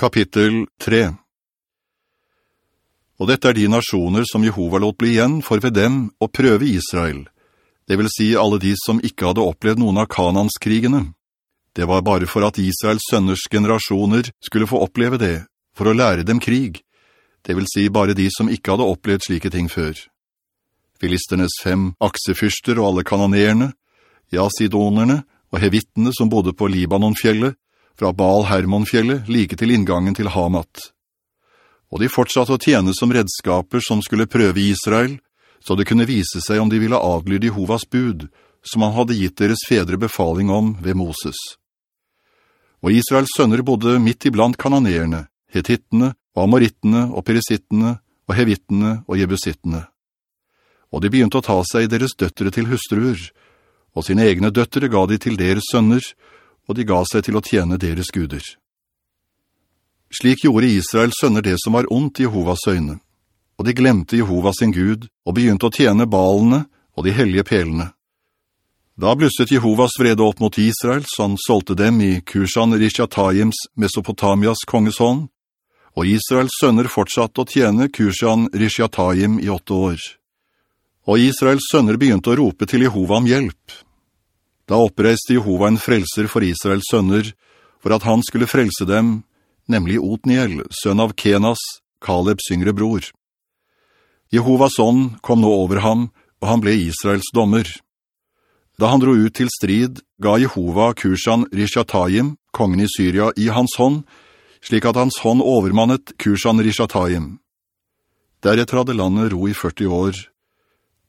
Kapittel 3 Og dette er de nasjoner som Jehova låt bli igjen for ved dem å prøve Israel, det vil si alle de som ikke hadde opplevd noen av Kananskrigene. Det var bare for at Israels sønners generasjoner skulle få oppleve det, for å lære dem krig, det vil si bare de som ikke hadde opplevd slike ting før. Filisternes fem aksefyrster og alle kanonerne, ja-sidonerne og hevittene som bodde på Libanonfjellet, fra Baal-Hermon-fjellet like til inngangen til Hamat. Og de fortsatte å tjene som redskaper som skulle prøve Israel, så det kunne vise seg om de ville adlyde Jehovas bud, som han hadde gitt deres fedre befaling om ved Moses. Og Israels sønner bodde midt iblant kananerene, hetittene, og amorittene, og perisittene, og hevittene, og jebusittene. Og de begynte å ta seg deres døttere til hustruer, og sine egne døttere ga de til deres sønner, og de ga seg til å tjene deres guder. Slik gjorde Israels sønner det som var ondt i Jehovas øyne, og de glemte Jehova sin Gud, og begynte å tjene balene og de hellige pelene. Da blusset Jehovas vrede opp mot Israel, så han solgte dem i Kushan Rishatayims Mesopotamias kongeshånd, og Israels sønner fortsatte å tjene Kushan Rishatayim i åtte år. Og Israels sønner begynte å rope til Jehova om hjelp. Da oppreiste Jehova en frelser for Israels sønner, for at han skulle frelse dem, nemlig Otniel, sønn av Kenas, Kalebs yngre bror. Jehovas ånd kom nå over ham, og han ble Israels dommer. Da han dro ut til strid, ga Jehova Kursan Rishatayim, kongen i Syria, i hans hånd, slik at hans hånd overmannet Kursan Rishatayim. Deretter hadde landet ro i 40 år.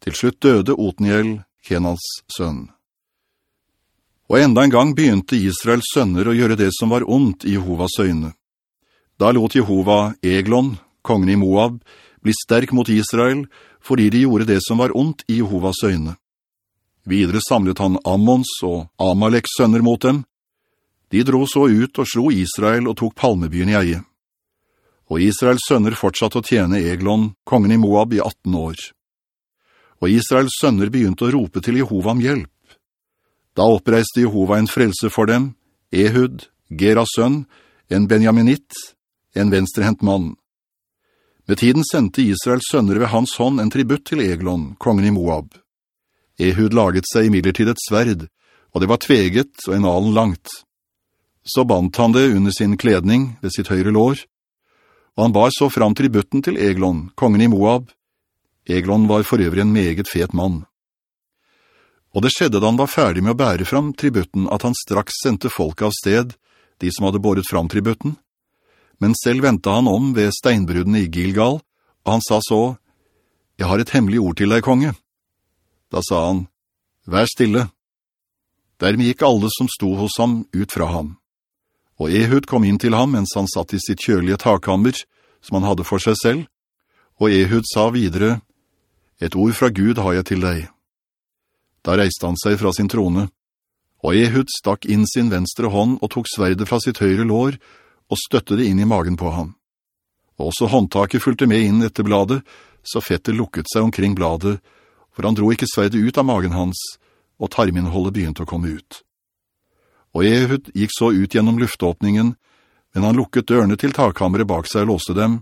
Til slutt døde Otniel, Kenas sønn. Og enda en gang begynte Israels sønner å gjøre det som var ondt i Jehovas øyne. Da lot Jehova Eglon, kongen i Moab, bli sterk mot Israel, fordi de gjorde det som var ondt i Jehovas øyne. Videre samlet han Ammons og Amaleks sønner mot dem. De dro så ut og slo Israel og tok palmebyen i eie. Og Israels sønner fortsatte å tjene Eglon, kongen i Moab, i 18 år. Og Israels sønner begynte å rope til Jehova om hjelp. Da oppreiste Jehova en frelse for dem, Ehud, Geras sønn, en Benjaminitt, en venstrehent mann. Med tiden sendte Israels sønner ved hans hånd en tributt til Eglon, kongen i Moab. Ehud laget seg i midlertid et sverd, og det var tveget og en alen langt. Så bandt han det under sin kledning ved sitt høyre lår, og han bar så fram tributten til Eglon, kongen i Moab. Eglon var for øvrig en meget fet mann. Og det skjedde da han var ferdig med å bære fram tributten at han straks sendte folk av sted, de som hadde båret fram tributten. Men selv ventet han om ved steinbrudene i Gilgal, og han sa så, «Jeg har et hemmelig ord til deg, konge.» Da sa han, «Vær stille.» Dermed gikk alle som sto hos ham ut fra ham. Og Ehud kom inn til ham mens han satt i sitt kjølige takhammer, som han hadde for seg selv, og Ehud sa videre, «Et ord fra Gud har jeg til deg.» Da reiste han seg fra sin trone, og Ehud stakk inn sin venstre hånd og tok sverdet fra sitt høyre lår og støtte det inn i magen på ham. Og også håndtaket fulgte med inn etter bladet, så fettet lukket seg omkring bladet, for han dro ikke sverdet ut av magen hans, og tarminnholdet begynte å komme ut. Og Ehud gikk så ut gjennom luftåpningen, men han lukket dørene til takkammeret bak seg og låste dem,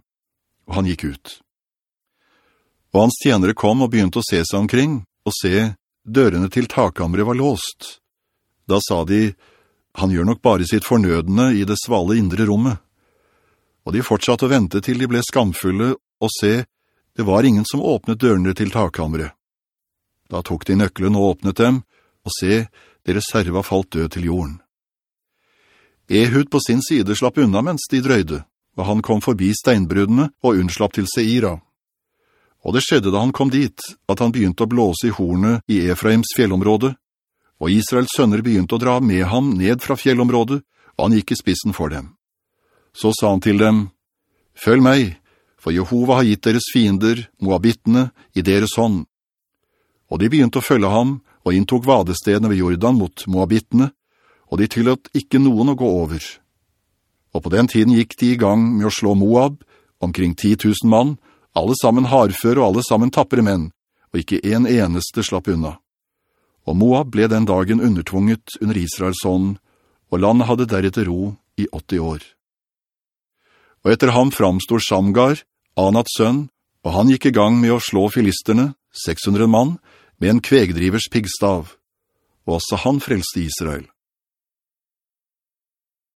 og han gikk ut. Og hans tjenere kom og begynte å se seg omkring, og se, Dørene til takkammeret var låst. Da sa de, han gjør nok bare sitt fornødende i det svale indre rommet. Og de fortsatte å vente til de ble skamfulle, og se, det var ingen som åpnet dørene til takkammeret. Da tok de nøkkelen og åpnet dem, og se, deres herre var falt død til jorden. Ehud på sin side slapp unna mens de drøyde, og han kom forbi steinbrudene og unnslapp til Seira. Og det skjedde da han kom dit, at han begynte å blåse i hornet i Efraims fjellområde, og Israels sønner begynte å dra med ham ned fra fjellområdet, og han gikk i spissen for dem. Så sa han til dem, «Følg meg, for Jehova har gitt deres fiender, Moabittene, i deres hånd.» Og de begynte å følge ham, og inntok vadestedene ved Jordan mot Moabittene, og de tillot ikke noen å gå over. Og på den tiden gikk de i gang med å slå Moab, omkring 10 000 mann, alle sammen harfør, og alle sammen tappere menn, og ikke en eneste slapp unna. Og Moab ble den dagen undertvunget under Israels hånd, og landet hadde deretter ro i 80 år. Og etter ham framstod Shamgar, Anats sønn, og han gikk i gang med å slå filisterne, 600 mann, med en kvegdrivers piggstav. Og også han frelste Israel.